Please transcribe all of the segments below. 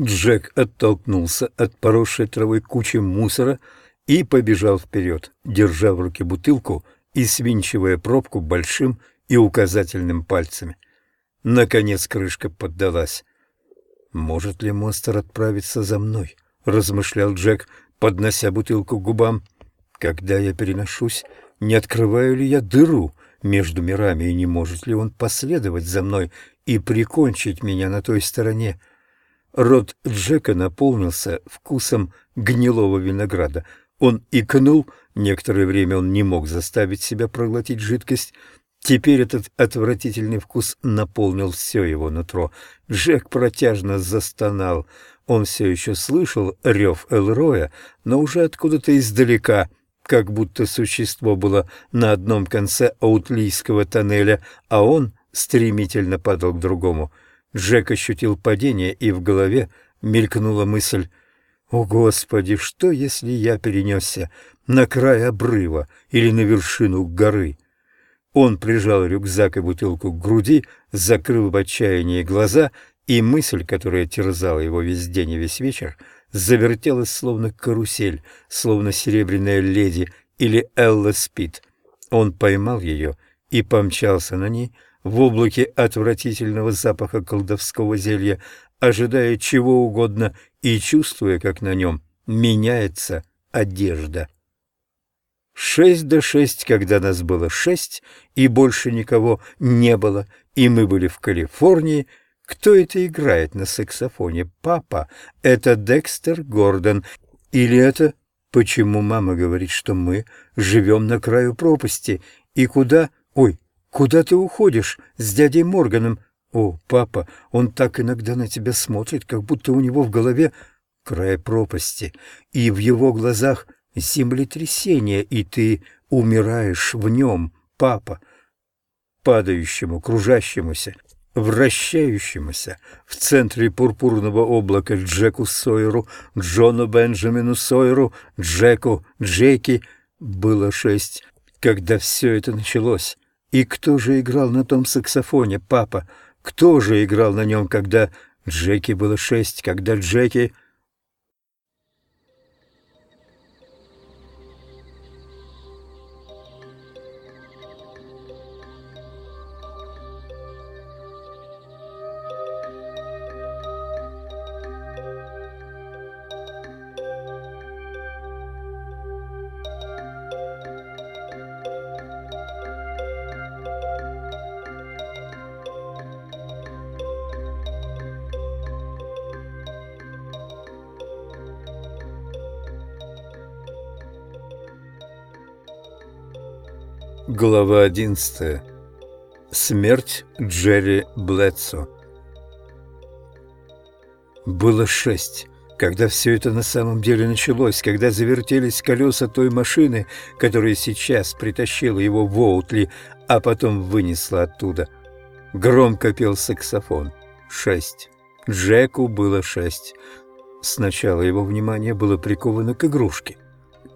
Джек оттолкнулся от поросшей травой кучи мусора и побежал вперед, держа в руке бутылку и свинчивая пробку большим и указательным пальцами. Наконец крышка поддалась. «Может ли монстр отправиться за мной?» — размышлял Джек, поднося бутылку к губам. «Когда я переношусь, не открываю ли я дыру между мирами, и не может ли он последовать за мной и прикончить меня на той стороне?» Рот Джека наполнился вкусом гнилого винограда. Он икнул, некоторое время он не мог заставить себя проглотить жидкость. Теперь этот отвратительный вкус наполнил все его нутро. Джек протяжно застонал. Он все еще слышал рев Элроя, но уже откуда-то издалека, как будто существо было на одном конце аутлийского тоннеля, а он стремительно падал к другому — Джек ощутил падение, и в голове мелькнула мысль «О, Господи, что, если я перенесся на край обрыва или на вершину горы?» Он прижал рюкзак и бутылку к груди, закрыл в отчаянии глаза, и мысль, которая терзала его весь день и весь вечер, завертелась словно карусель, словно серебряная леди или Элла Спит. Он поймал ее и помчался на ней, в облаке отвратительного запаха колдовского зелья, ожидая чего угодно и чувствуя, как на нем меняется одежда. Шесть до шесть, когда нас было шесть, и больше никого не было, и мы были в Калифорнии. Кто это играет на саксофоне? Папа. Это Декстер Гордон. Или это... Почему мама говорит, что мы живем на краю пропасти? И куда... Ой, Куда ты уходишь с дядей Морганом? О, папа, он так иногда на тебя смотрит, как будто у него в голове край пропасти, и в его глазах землетрясение, и ты умираешь в нем, папа. Падающему, кружащемуся, вращающемуся в центре пурпурного облака Джеку Сойеру, Джону Бенджамину Сойеру, Джеку, Джеки было шесть, когда все это началось. И кто же играл на том саксофоне, папа? Кто же играл на нем, когда Джеки было шесть, когда Джеки... Глава 11. Смерть Джерри Блэдсо. Было шесть, когда все это на самом деле началось, когда завертелись колеса той машины, которая сейчас притащила его в Оутли, а потом вынесла оттуда. Громко пел саксофон. Шесть. Джеку было шесть. Сначала его внимание было приковано к игрушке —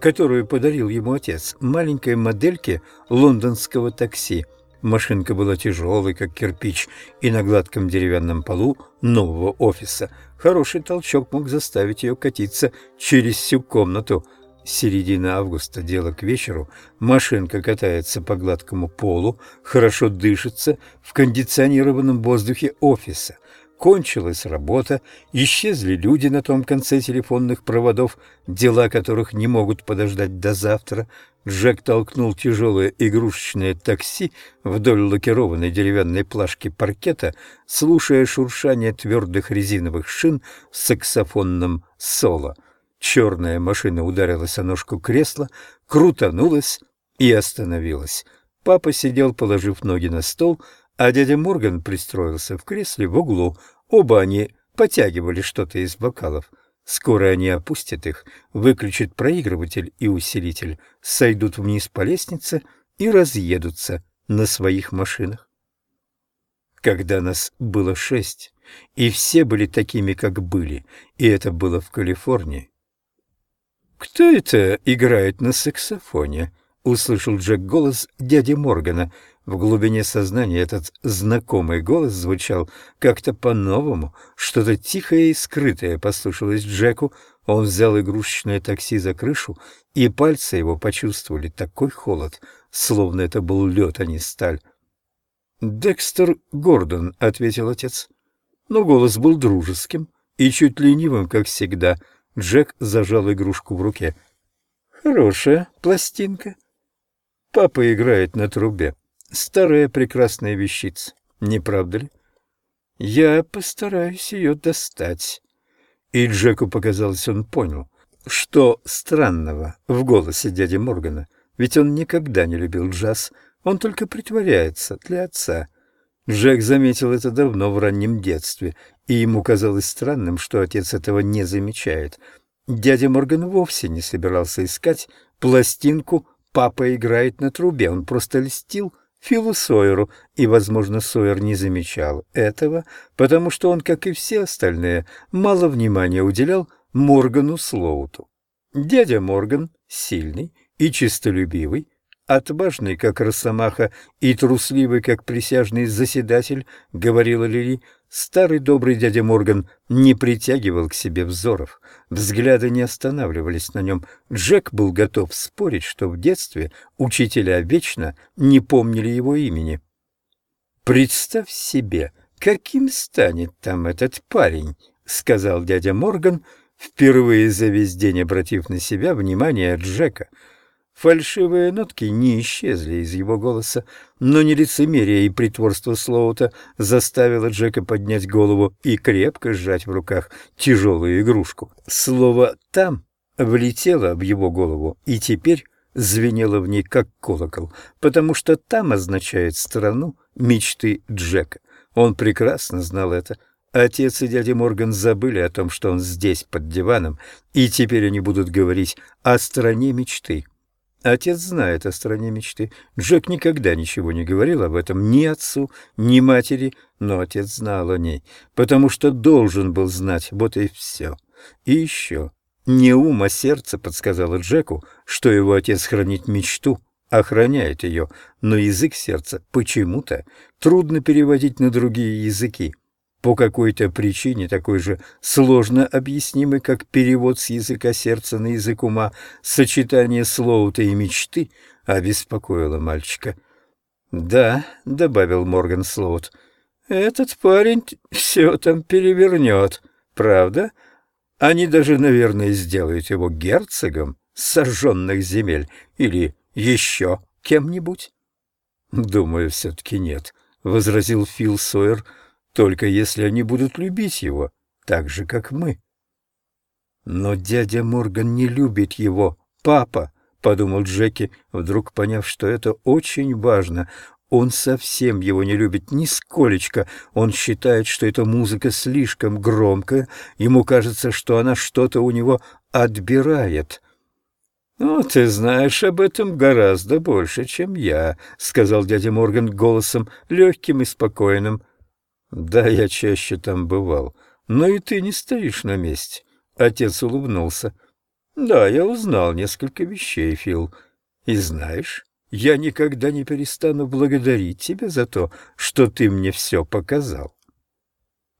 которую подарил ему отец, маленькой модельке лондонского такси. Машинка была тяжелой, как кирпич, и на гладком деревянном полу нового офиса хороший толчок мог заставить ее катиться через всю комнату. Середина августа, дело к вечеру, машинка катается по гладкому полу, хорошо дышится в кондиционированном воздухе офиса. Кончилась работа, исчезли люди на том конце телефонных проводов, дела которых не могут подождать до завтра. Джек толкнул тяжелое игрушечное такси вдоль лакированной деревянной плашки паркета, слушая шуршание твердых резиновых шин в саксофонном соло. Черная машина ударилась о ножку кресла, крутанулась и остановилась. Папа сидел, положив ноги на стол, а дядя Морган пристроился в кресле в углу. Оба они потягивали что-то из бокалов. Скоро они опустят их, выключат проигрыватель и усилитель, сойдут вниз по лестнице и разъедутся на своих машинах. Когда нас было шесть, и все были такими, как были, и это было в Калифорнии. «Кто это играет на саксофоне?» — услышал Джек голос дяди Моргана — В глубине сознания этот знакомый голос звучал как-то по-новому, что-то тихое и скрытое послышалось Джеку. Он взял игрушечное такси за крышу, и пальцы его почувствовали такой холод, словно это был лед, а не сталь. «Декстер Гордон», — ответил отец. Но голос был дружеским и чуть ленивым, как всегда. Джек зажал игрушку в руке. «Хорошая пластинка. Папа играет на трубе». Старая прекрасная вещица, не правда ли? Я постараюсь ее достать. И Джеку показалось, он понял, что странного в голосе дяди Моргана, ведь он никогда не любил джаз, он только притворяется для отца. Джек заметил это давно в раннем детстве, и ему казалось странным, что отец этого не замечает. Дядя Морган вовсе не собирался искать пластинку «Папа играет на трубе», он просто льстил Филу Сойеру, и, возможно, Сойер не замечал этого, потому что он, как и все остальные, мало внимания уделял Моргану Слоуту. Дядя Морган, сильный и честолюбивый, отважный, как росомаха, и трусливый, как присяжный заседатель, говорила Лили, Старый добрый дядя Морган не притягивал к себе взоров, взгляды не останавливались на нем. Джек был готов спорить, что в детстве учителя вечно не помнили его имени. «Представь себе, каким станет там этот парень», — сказал дядя Морган, впервые за весь день обратив на себя внимание Джека — Фальшивые нотки не исчезли из его голоса, но не лицемерие и притворство Слоута заставило Джека поднять голову и крепко сжать в руках тяжелую игрушку. Слово «там» влетело в его голову и теперь звенело в ней как колокол, потому что «там» означает страну мечты Джека. Он прекрасно знал это. Отец и дядя Морган забыли о том, что он здесь, под диваном, и теперь они будут говорить о стране мечты. Отец знает о стране мечты. Джек никогда ничего не говорил об этом ни отцу, ни матери, но отец знал о ней, потому что должен был знать, вот и все. И еще. Не ум, а сердце подсказало Джеку, что его отец хранит мечту, охраняет ее, но язык сердца почему-то трудно переводить на другие языки по какой-то причине такой же сложно объяснимый, как перевод с языка сердца на язык ума, сочетание слова-то и мечты обеспокоило мальчика. «Да», — добавил Морган Слоут, — «этот парень все там перевернет, правда? Они даже, наверное, сделают его герцогом сожженных земель или еще кем-нибудь». «Думаю, все-таки нет», — возразил Фил Сойер, — только если они будут любить его, так же, как мы. Но дядя Морган не любит его, папа, — подумал Джеки, вдруг поняв, что это очень важно. Он совсем его не любит нисколечко. Он считает, что эта музыка слишком громкая. Ему кажется, что она что-то у него отбирает. «Ну, ты знаешь об этом гораздо больше, чем я», — сказал дядя Морган голосом легким и спокойным. Да, я чаще там бывал. Но и ты не стоишь на месте. Отец улыбнулся. Да, я узнал несколько вещей, Фил. И знаешь, я никогда не перестану благодарить тебя за то, что ты мне все показал.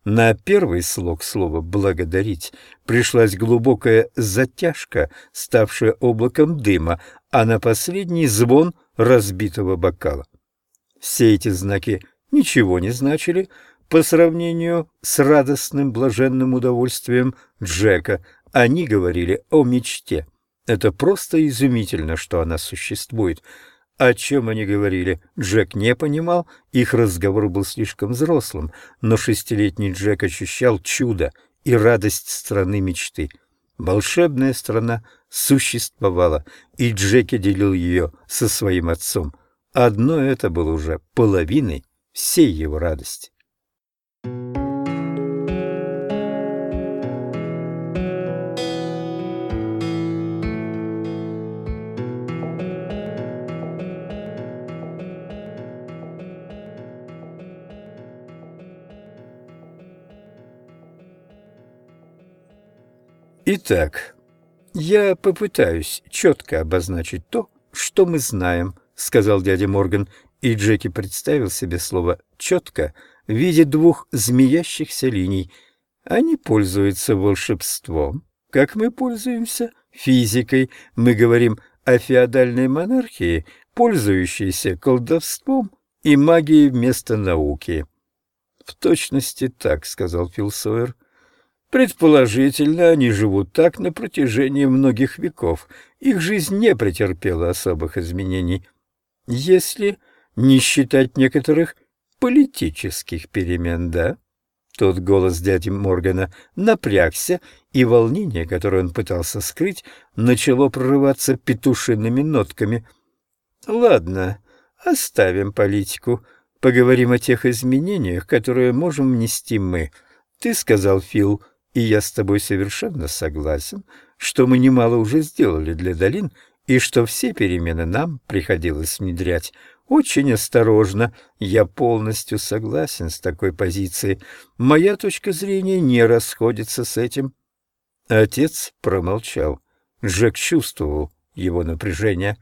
На первый слог слова «благодарить» пришлась глубокая затяжка, ставшая облаком дыма, а на последний звон разбитого бокала. Все эти знаки ничего не значили, по сравнению с радостным блаженным удовольствием Джека, они говорили о мечте. Это просто изумительно, что она существует. О чем они говорили, Джек не понимал, их разговор был слишком взрослым, но шестилетний Джек ощущал чудо и радость страны мечты. Волшебная страна существовала, и Джеки делил ее со своим отцом. Одно это было уже половиной всей его радости. Итак, я попытаюсь четко обозначить то, что мы знаем, сказал дядя Морган, и Джеки представил себе слово «четко» в виде двух змеящихся линий. Они пользуются волшебством, как мы пользуемся физикой. Мы говорим о феодальной монархии, пользующейся колдовством и магией вместо науки. — В точности так, — сказал Фил Предположительно, они живут так на протяжении многих веков. Их жизнь не претерпела особых изменений. Если не считать некоторых политических перемен, да? Тот голос дяди Моргана напрягся, и волнение, которое он пытался скрыть, начало прорываться петушиными нотками. «Ладно, оставим политику. Поговорим о тех изменениях, которые можем внести мы. Ты сказал, Фил, и я с тобой совершенно согласен, что мы немало уже сделали для долин, и что все перемены нам приходилось внедрять очень осторожно. Я полностью согласен с такой позицией. Моя точка зрения не расходится с этим. Отец промолчал. Джек чувствовал его напряжение.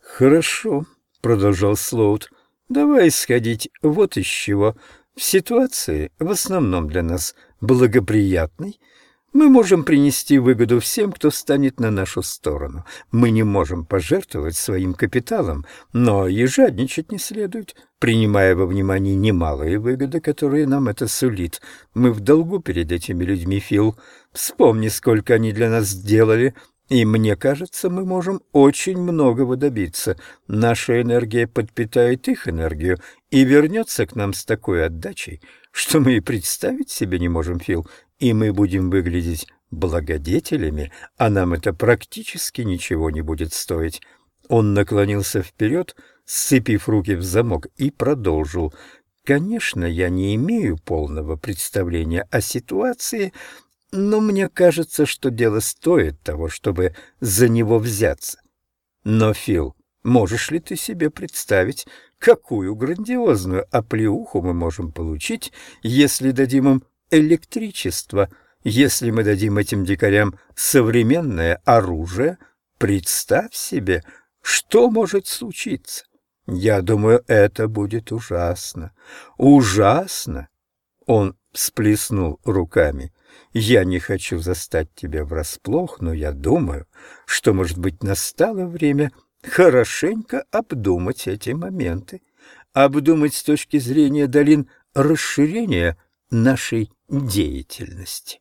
«Хорошо», — продолжал Слоут, — «давай исходить вот из чего. В ситуации, в основном для нас благоприятной, — мы можем принести выгоду всем, кто станет на нашу сторону. Мы не можем пожертвовать своим капиталом, но и жадничать не следует, принимая во внимание немалые выгоды, которые нам это сулит. Мы в долгу перед этими людьми, Фил. Вспомни, сколько они для нас сделали, и мне кажется, мы можем очень многого добиться. Наша энергия подпитает их энергию и вернется к нам с такой отдачей, что мы и представить себе не можем, Фил, и мы будем выглядеть благодетелями, а нам это практически ничего не будет стоить. Он наклонился вперед, сцепив руки в замок, и продолжил. «Конечно, я не имею полного представления о ситуации, но мне кажется, что дело стоит того, чтобы за него взяться. Но, Фил, можешь ли ты себе представить, какую грандиозную оплеуху мы можем получить, если дадим им электричество. Если мы дадим этим дикарям современное оружие, представь себе, что может случиться. Я думаю, это будет ужасно. Ужасно. Он всплеснул руками. Я не хочу застать тебя врасплох, но я думаю, что, может быть, настало время хорошенько обдумать эти моменты. Обдумать с точки зрения долин расширения нашей деятельности.